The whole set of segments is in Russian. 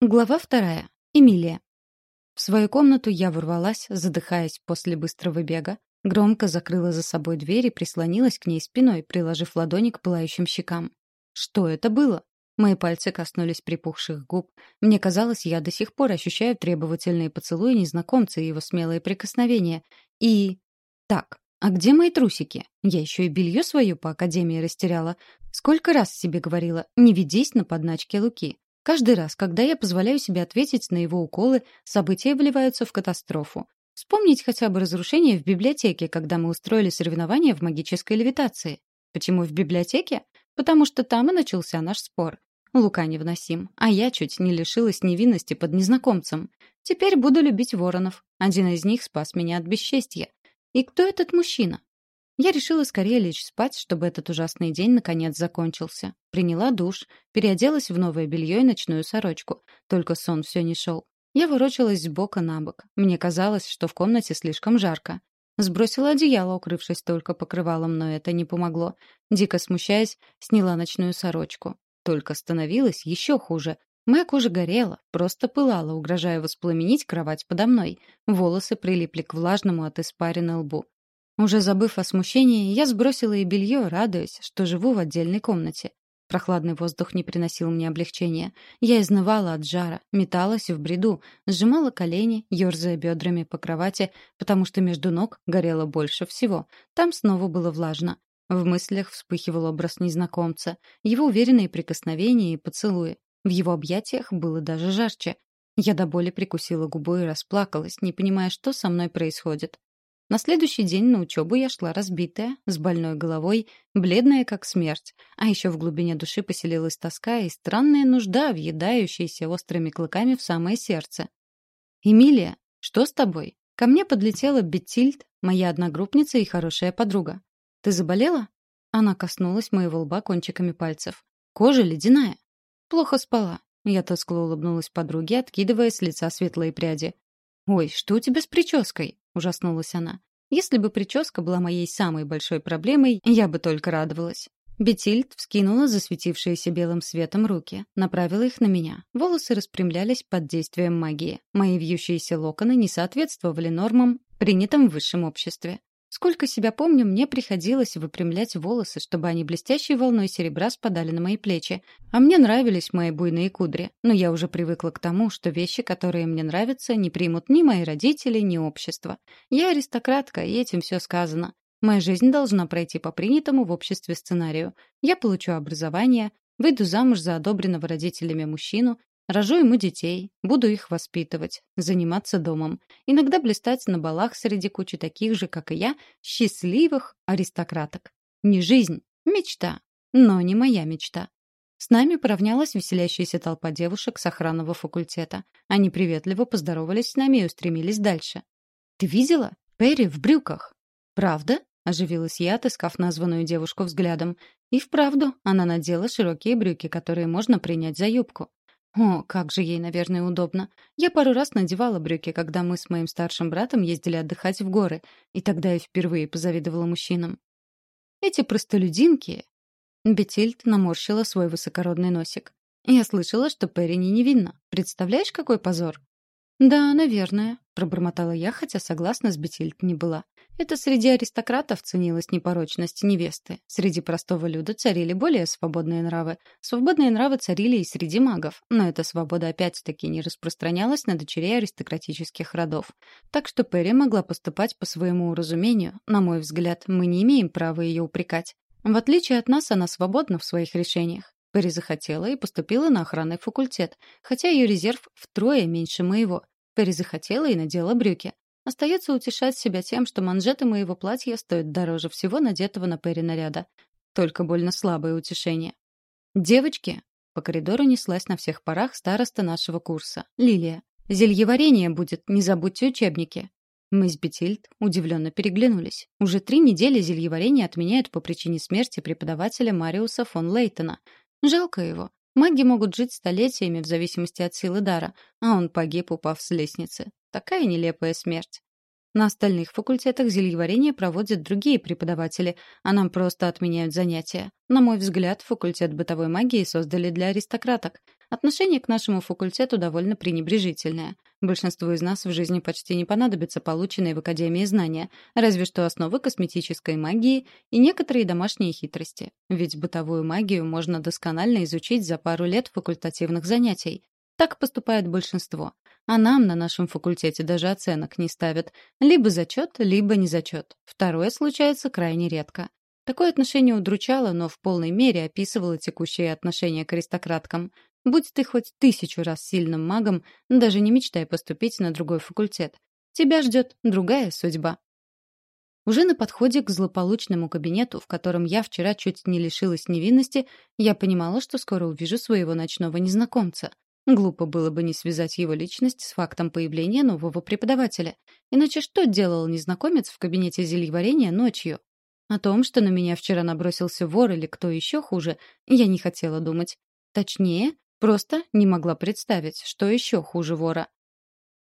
Глава вторая. Эмилия. В свою комнату я ворвалась, задыхаясь после быстрого бега, громко закрыла за собой дверь и прислонилась к ней спиной, приложив ладони к пылающим щекам. Что это было? Мои пальцы коснулись припухших губ. Мне казалось, я до сих пор ощущаю требовательные поцелуи незнакомца и его смелые прикосновения. И... Так, а где мои трусики? Я еще и белье свое по академии растеряла. Сколько раз себе говорила, не ведись на подначке Луки. Каждый раз, когда я позволяю себе ответить на его уколы, события вливаются в катастрофу. Вспомнить хотя бы разрушение в библиотеке, когда мы устроили соревнования в магической левитации. Почему в библиотеке? Потому что там и начался наш спор. Лука невносим, а я чуть не лишилась невинности под незнакомцем. Теперь буду любить воронов. Один из них спас меня от бесчестья. И кто этот мужчина? Я решила скорее лечь спать, чтобы этот ужасный день наконец закончился. Приняла душ, переоделась в новое белье и ночную сорочку. Только сон все не шел. Я ворочалась с бока на бок. Мне казалось, что в комнате слишком жарко. Сбросила одеяло, укрывшись только покрывалом, но это не помогло. Дико смущаясь, сняла ночную сорочку. Только становилось еще хуже. Моя кожа горела, просто пылала, угрожая воспламенить кровать подо мной. Волосы прилипли к влажному от испарины лбу. Уже забыв о смущении, я сбросила и белье, радуясь, что живу в отдельной комнате. Прохладный воздух не приносил мне облегчения. Я изнывала от жара, металась в бреду, сжимала колени, ерзая бедрами по кровати, потому что между ног горело больше всего. Там снова было влажно. В мыслях вспыхивал образ незнакомца, его уверенные прикосновения и поцелуи. В его объятиях было даже жарче. Я до боли прикусила губу и расплакалась, не понимая, что со мной происходит. На следующий день на учебу я шла разбитая, с больной головой, бледная как смерть, а еще в глубине души поселилась тоска и странная нужда, въедающаяся острыми клыками в самое сердце. «Эмилия, что с тобой?» Ко мне подлетела Беттильд, моя одногруппница и хорошая подруга. «Ты заболела?» Она коснулась моего лба кончиками пальцев. «Кожа ледяная». «Плохо спала». Я тускло улыбнулась подруге, откидывая с лица светлые пряди. «Ой, что у тебя с прической?» — ужаснулась она. «Если бы прическа была моей самой большой проблемой, я бы только радовалась». Бетильд вскинула засветившиеся белым светом руки, направила их на меня. Волосы распрямлялись под действием магии. Мои вьющиеся локоны не соответствовали нормам, принятым в высшем обществе. Сколько себя помню, мне приходилось выпрямлять волосы, чтобы они блестящей волной серебра спадали на мои плечи. А мне нравились мои буйные кудри. Но я уже привыкла к тому, что вещи, которые мне нравятся, не примут ни мои родители, ни общество. Я аристократка, и этим все сказано. Моя жизнь должна пройти по принятому в обществе сценарию. Я получу образование, выйду замуж за одобренного родителями мужчину, Рожу ему детей, буду их воспитывать, заниматься домом, иногда блистать на балах среди кучи таких же, как и я, счастливых аристократок. Не жизнь, мечта, но не моя мечта. С нами поравнялась веселящаяся толпа девушек с охранного факультета. Они приветливо поздоровались с нами и устремились дальше. «Ты видела? Перри в брюках!» «Правда?» — оживилась я, отыскав названную девушку взглядом. И вправду, она надела широкие брюки, которые можно принять за юбку. О, как же ей, наверное, удобно. Я пару раз надевала брюки, когда мы с моим старшим братом ездили отдыхать в горы, и тогда я впервые позавидовала мужчинам. Эти простолюдинки... Бетильд наморщила свой высокородный носик. Я слышала, что Перри не невинна. Представляешь, какой позор? «Да, наверное», — пробормотала я, хотя согласна с Бетильд не была. Это среди аристократов ценилась непорочность невесты. Среди простого люда царили более свободные нравы. Свободные нравы царили и среди магов, но эта свобода опять-таки не распространялась на дочерей аристократических родов. Так что Перри могла поступать по своему уразумению. На мой взгляд, мы не имеем права ее упрекать. В отличие от нас, она свободна в своих решениях. Перри захотела и поступила на охранный факультет, хотя ее резерв втрое меньше моего. Перри захотела и надела брюки. Остается утешать себя тем, что манжеты моего платья стоят дороже всего надетого на Перри наряда. Только больно слабое утешение. «Девочки!» — по коридору неслась на всех парах староста нашего курса. «Лилия! Зельеварение будет, не забудьте учебники!» Мы с Бетильд удивленно переглянулись. Уже три недели зельеварение отменяют по причине смерти преподавателя Мариуса фон Лейтона. Жалко его. Маги могут жить столетиями в зависимости от силы дара, а он погиб, упав с лестницы. Такая нелепая смерть. На остальных факультетах зельеварения проводят другие преподаватели, а нам просто отменяют занятия. На мой взгляд, факультет бытовой магии создали для аристократок. Отношение к нашему факультету довольно пренебрежительное. Большинству из нас в жизни почти не понадобятся полученные в Академии знания, разве что основы косметической магии и некоторые домашние хитрости. Ведь бытовую магию можно досконально изучить за пару лет факультативных занятий. Так поступает большинство. А нам на нашем факультете даже оценок не ставят. Либо зачет, либо не зачет. Второе случается крайне редко. Такое отношение удручало, но в полной мере описывало текущее отношение к аристократкам. Будь ты хоть тысячу раз сильным магом, даже не мечтай поступить на другой факультет. Тебя ждет другая судьба. Уже на подходе к злополучному кабинету, в котором я вчера чуть не лишилась невинности, я понимала, что скоро увижу своего ночного незнакомца. Глупо было бы не связать его личность с фактом появления нового преподавателя. Иначе что делал незнакомец в кабинете зельеварения ночью? О том, что на меня вчера набросился вор или кто еще хуже, я не хотела думать. Точнее, просто не могла представить, что еще хуже вора.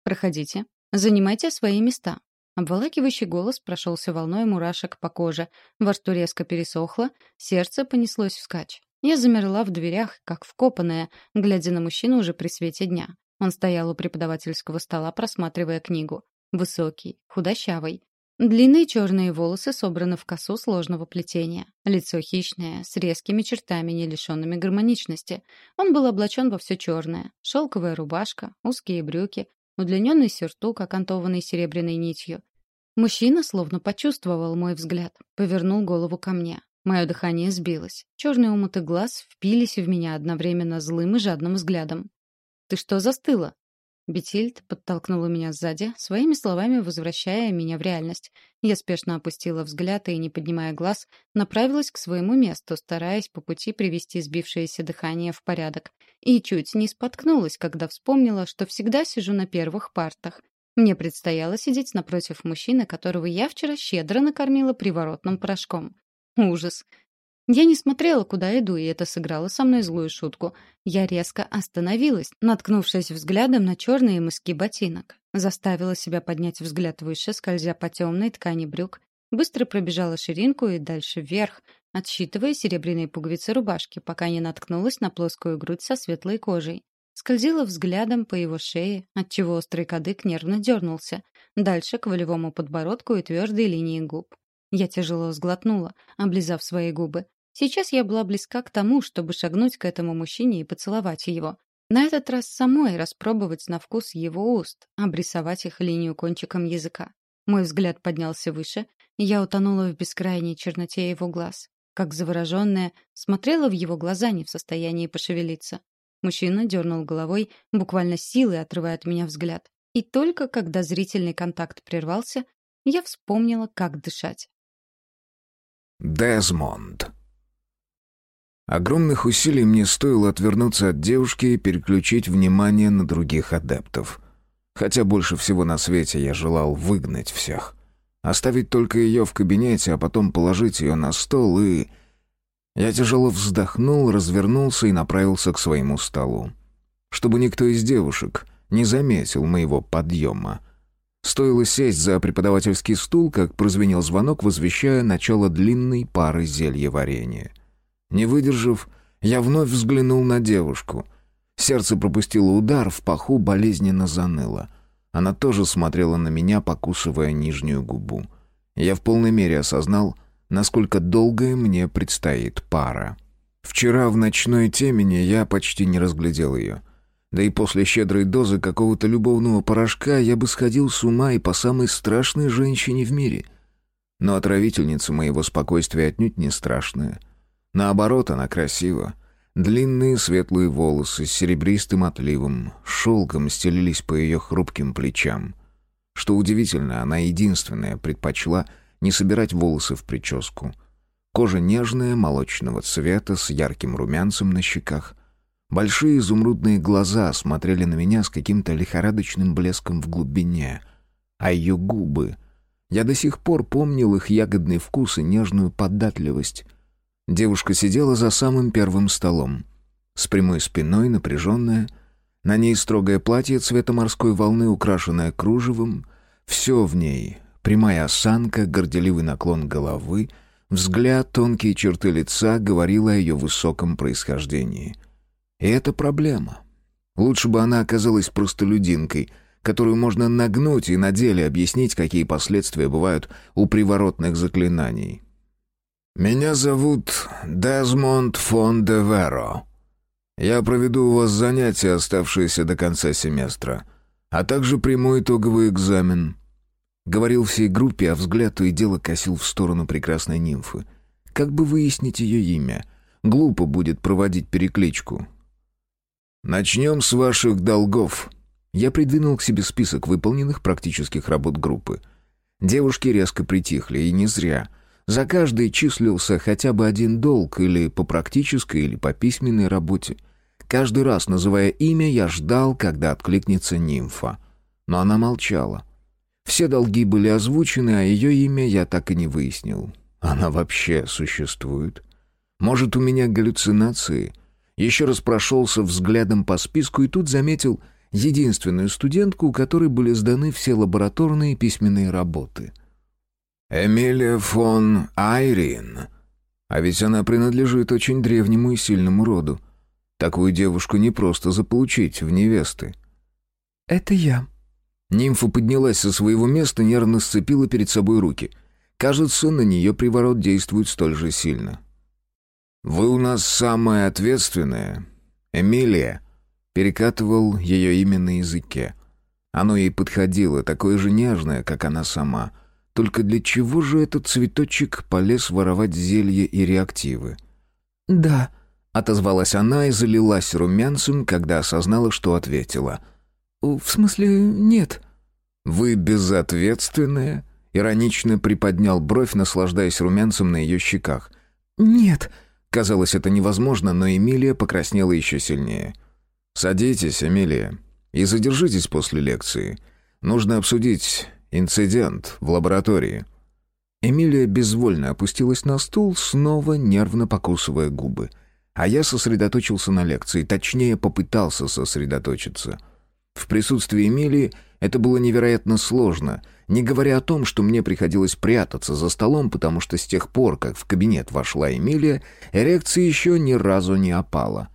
«Проходите. Занимайте свои места». Обволакивающий голос прошелся волной мурашек по коже, во рту резко пересохло, сердце понеслось вскачь. Я замерла в дверях, как вкопанная, глядя на мужчину уже при свете дня. Он стоял у преподавательского стола, просматривая книгу. Высокий, худощавый. Длинные черные волосы собраны в косу сложного плетения. Лицо хищное, с резкими чертами, не лишенными гармоничности. Он был облачен во все черное. Шелковая рубашка, узкие брюки, удлиненный сюртук, окантованный серебряной нитью. Мужчина словно почувствовал мой взгляд, повернул голову ко мне. Мое дыхание сбилось. Черные умыты глаз впились в меня одновременно злым и жадным взглядом. «Ты что застыла?» Бетильд подтолкнула меня сзади, своими словами возвращая меня в реальность. Я спешно опустила взгляд и, не поднимая глаз, направилась к своему месту, стараясь по пути привести сбившееся дыхание в порядок. И чуть не споткнулась, когда вспомнила, что всегда сижу на первых партах. Мне предстояло сидеть напротив мужчины, которого я вчера щедро накормила приворотным порошком. Ужас. Я не смотрела, куда иду, и это сыграло со мной злую шутку. Я резко остановилась, наткнувшись взглядом на черные мыски ботинок. Заставила себя поднять взгляд выше, скользя по темной ткани брюк. Быстро пробежала ширинку и дальше вверх, отсчитывая серебряные пуговицы рубашки, пока не наткнулась на плоскую грудь со светлой кожей. Скользила взглядом по его шее, отчего острый кадык нервно дернулся. Дальше к волевому подбородку и твердой линии губ. Я тяжело сглотнула, облизав свои губы. Сейчас я была близка к тому, чтобы шагнуть к этому мужчине и поцеловать его. На этот раз самой распробовать на вкус его уст, обрисовать их линию кончиком языка. Мой взгляд поднялся выше, и я утонула в бескрайней черноте его глаз. Как завороженная, смотрела в его глаза, не в состоянии пошевелиться. Мужчина дернул головой, буквально силой отрывая от меня взгляд. И только когда зрительный контакт прервался, я вспомнила, как дышать. Дезмонд. Огромных усилий мне стоило отвернуться от девушки и переключить внимание на других адептов. Хотя больше всего на свете я желал выгнать всех. Оставить только ее в кабинете, а потом положить ее на стол и... Я тяжело вздохнул, развернулся и направился к своему столу. Чтобы никто из девушек не заметил моего подъема. Стоило сесть за преподавательский стул, как прозвенел звонок, возвещая начало длинной пары зелья варенья. Не выдержав, я вновь взглянул на девушку. Сердце пропустило удар, в паху болезненно заныло. Она тоже смотрела на меня, покусывая нижнюю губу. Я в полной мере осознал, насколько долгая мне предстоит пара. Вчера в ночной темени я почти не разглядел ее — да и после щедрой дозы какого-то любовного порошка я бы сходил с ума и по самой страшной женщине в мире. Но отравительница моего спокойствия отнюдь не страшная. Наоборот, она красива. Длинные светлые волосы с серебристым отливом, шелком стелились по ее хрупким плечам. Что удивительно, она единственная предпочла не собирать волосы в прическу. Кожа нежная, молочного цвета, с ярким румянцем на щеках. Большие изумрудные глаза смотрели на меня с каким-то лихорадочным блеском в глубине. А ее губы... Я до сих пор помнил их ягодный вкус и нежную податливость. Девушка сидела за самым первым столом. С прямой спиной, напряженная. На ней строгое платье цвета морской волны, украшенное кружевом. Все в ней — прямая осанка, горделивый наклон головы, взгляд, тонкие черты лица — говорило о ее высоком происхождении. И это проблема. Лучше бы она оказалась простолюдинкой, которую можно нагнуть и на деле объяснить, какие последствия бывают у приворотных заклинаний. «Меня зовут Дезмонд фон де Веро. Я проведу у вас занятия, оставшиеся до конца семестра, а также приму итоговый экзамен. Говорил всей группе, а взгляд то и дело косил в сторону прекрасной нимфы. Как бы выяснить ее имя? Глупо будет проводить перекличку. «Начнем с ваших долгов». Я придвинул к себе список выполненных практических работ группы. Девушки резко притихли, и не зря. За каждый числился хотя бы один долг, или по практической, или по письменной работе. Каждый раз, называя имя, я ждал, когда откликнется нимфа. Но она молчала. Все долги были озвучены, а ее имя я так и не выяснил. Она вообще существует? Может, у меня галлюцинации? Еще раз прошелся взглядом по списку и тут заметил единственную студентку, у которой были сданы все лабораторные письменные работы. «Эмилия фон Айрин». А ведь она принадлежит очень древнему и сильному роду. Такую девушку не просто заполучить в невесты. «Это я», Нимфа поднялась со своего места, нервно сцепила перед собой руки. Кажется, на нее приворот действует столь же сильно. «Вы у нас самая ответственная. Эмилия», — перекатывал ее имя на языке. Оно ей подходило, такое же нежное, как она сама. Только для чего же этот цветочек полез воровать зелье и реактивы? «Да», — отозвалась она и залилась румянцем, когда осознала, что ответила — «В смысле, нет». «Вы безответственная?» Иронично приподнял бровь, наслаждаясь румянцем на ее щеках. «Нет». Казалось, это невозможно, но Эмилия покраснела еще сильнее. «Садитесь, Эмилия, и задержитесь после лекции. Нужно обсудить инцидент в лаборатории». Эмилия безвольно опустилась на стул, снова нервно покусывая губы. А я сосредоточился на лекции, точнее, попытался сосредоточиться — в присутствии Эмилии это было невероятно сложно, не говоря о том, что мне приходилось прятаться за столом, потому что с тех пор, как в кабинет вошла Эмилия, эрекция еще ни разу не опала.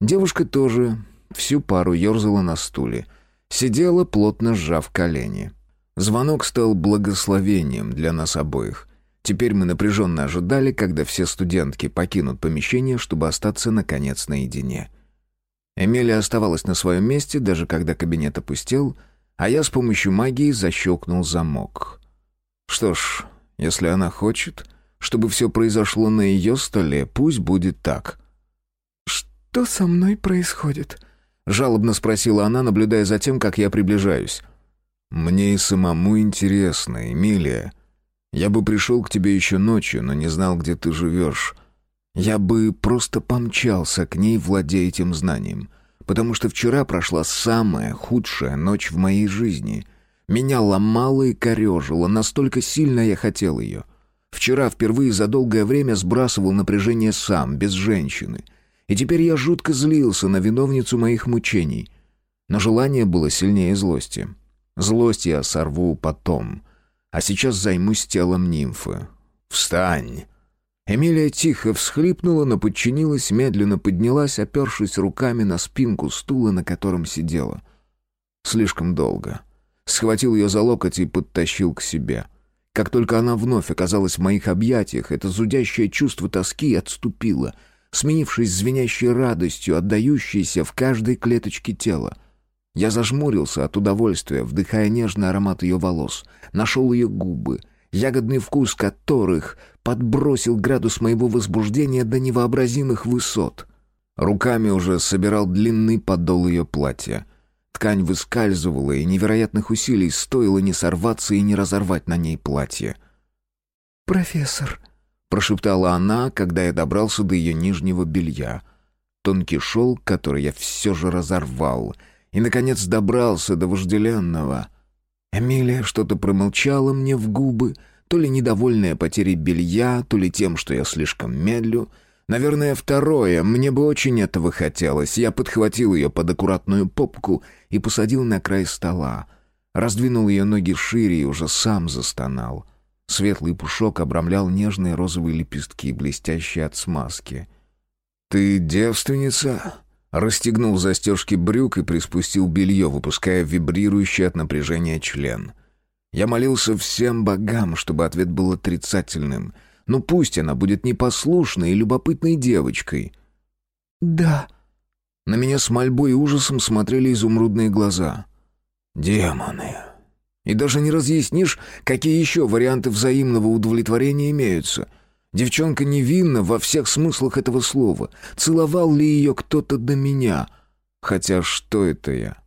Девушка тоже всю пару ерзала на стуле. Сидела, плотно сжав колени. Звонок стал благословением для нас обоих. Теперь мы напряженно ожидали, когда все студентки покинут помещение, чтобы остаться, наконец, наедине. Эмилия оставалась на своем месте, даже когда кабинет опустел, а я с помощью магии защелкнул замок. Что ж, если она хочет, чтобы все произошло на ее столе, пусть будет так. «Что со мной происходит?» — жалобно спросила она, наблюдая за тем, как я приближаюсь. «Мне и самому интересно, Эмилия. Я бы пришел к тебе еще ночью, но не знал, где ты живешь. Я бы просто помчался к ней, владея этим знанием. Потому что вчера прошла самая худшая ночь в моей жизни. Меня ломало и корежило, настолько сильно я хотел ее. Вчера впервые за долгое время сбрасывал напряжение сам, без женщины. И теперь я жутко злился на виновницу моих мучений. Но желание было сильнее злости. Злость я сорву потом. А сейчас займусь телом нимфы. «Встань!» Эмилия тихо всхлипнула, но подчинилась, медленно поднялась, опершись руками на спинку стула, на котором сидела. Слишком долго. Схватил ее за локоть и подтащил к себе. Как только она вновь оказалась в моих объятиях, это зудящее чувство тоски отступило, сменившись звенящей радостью, отдающейся в каждой клеточке тела. Я зажмурился от удовольствия, вдыхая нежный аромат ее волос, нашел ее губы — ягодный вкус которых подбросил градус моего возбуждения до невообразимых высот. Руками уже собирал длинный подол ее платья. Ткань выскальзывала, и невероятных усилий стоило не сорваться и не разорвать на ней платье. «Профессор», — прошептала она, когда я добрался до ее нижнего белья. Тонкий шелк, который я все же разорвал, и, наконец, добрался до вожделенного — Эмилия что-то промолчала мне в губы, то ли недовольная потерей белья, то ли тем, что я слишком медлю. Наверное, второе. Мне бы очень этого хотелось. Я подхватил ее под аккуратную попку и посадил на край стола. Раздвинул ее ноги шире и уже сам застонал. Светлый пушок обрамлял нежные розовые лепестки, блестящие от смазки. «Ты девственница?» Расстегнул застежки брюк и приспустил белье, выпуская вибрирующий от напряжения член. Я молился всем богам, чтобы ответ был отрицательным. Ну пусть она будет непослушной и любопытной девочкой. «Да». На меня с мольбой и ужасом смотрели изумрудные глаза. «Демоны!» И даже не разъяснишь, какие еще варианты взаимного удовлетворения имеются. Девчонка невинна во всех смыслах этого слова. Целовал ли ее кто-то до меня? Хотя что это я?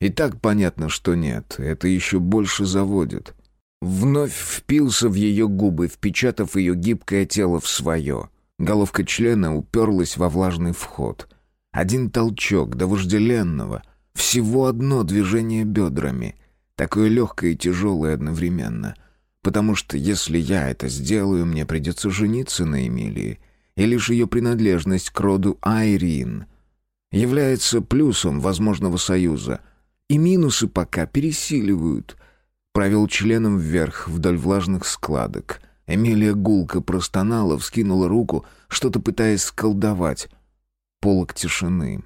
И так понятно, что нет. Это еще больше заводит. Вновь впился в ее губы, впечатав ее гибкое тело в свое. Головка члена уперлась во влажный вход. Один толчок до вожделенного. Всего одно движение бедрами. Такое легкое и тяжелое одновременно — Потому что если я это сделаю, мне придется жениться на Эмилии, и лишь ее принадлежность к роду Айрин является плюсом возможного союза, и минусы пока пересиливают. Провел членом вверх вдоль влажных складок. Эмилия гулко простонала, вскинула руку, что-то пытаясь сколдовать. Полок тишины.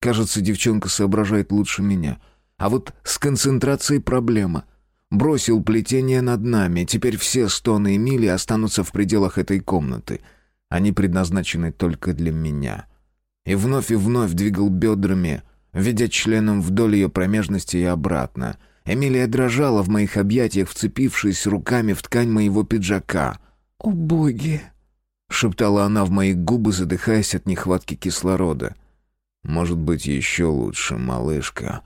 Кажется, девчонка соображает лучше меня. А вот с концентрацией проблема — Бросил плетение над нами. Теперь все стоны Эмили останутся в пределах этой комнаты. Они предназначены только для меня. И вновь и вновь двигал бедрами, ведя членом вдоль ее промежности и обратно. Эмилия дрожала в моих объятиях, вцепившись руками в ткань моего пиджака. «О боги!» — шептала она в мои губы, задыхаясь от нехватки кислорода. «Может быть, еще лучше, малышка»,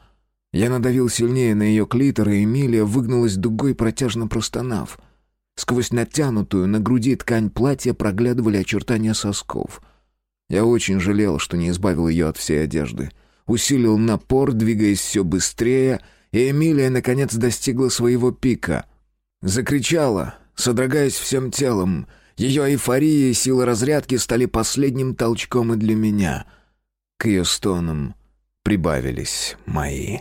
я надавил сильнее на ее клитор, и Эмилия выгнулась дугой, протяжно простонав. Сквозь натянутую на груди ткань платья проглядывали очертания сосков. Я очень жалел, что не избавил ее от всей одежды. Усилил напор, двигаясь все быстрее, и Эмилия, наконец, достигла своего пика. Закричала, содрогаясь всем телом. Ее эйфория и сила разрядки стали последним толчком и для меня. К ее стонам прибавились мои.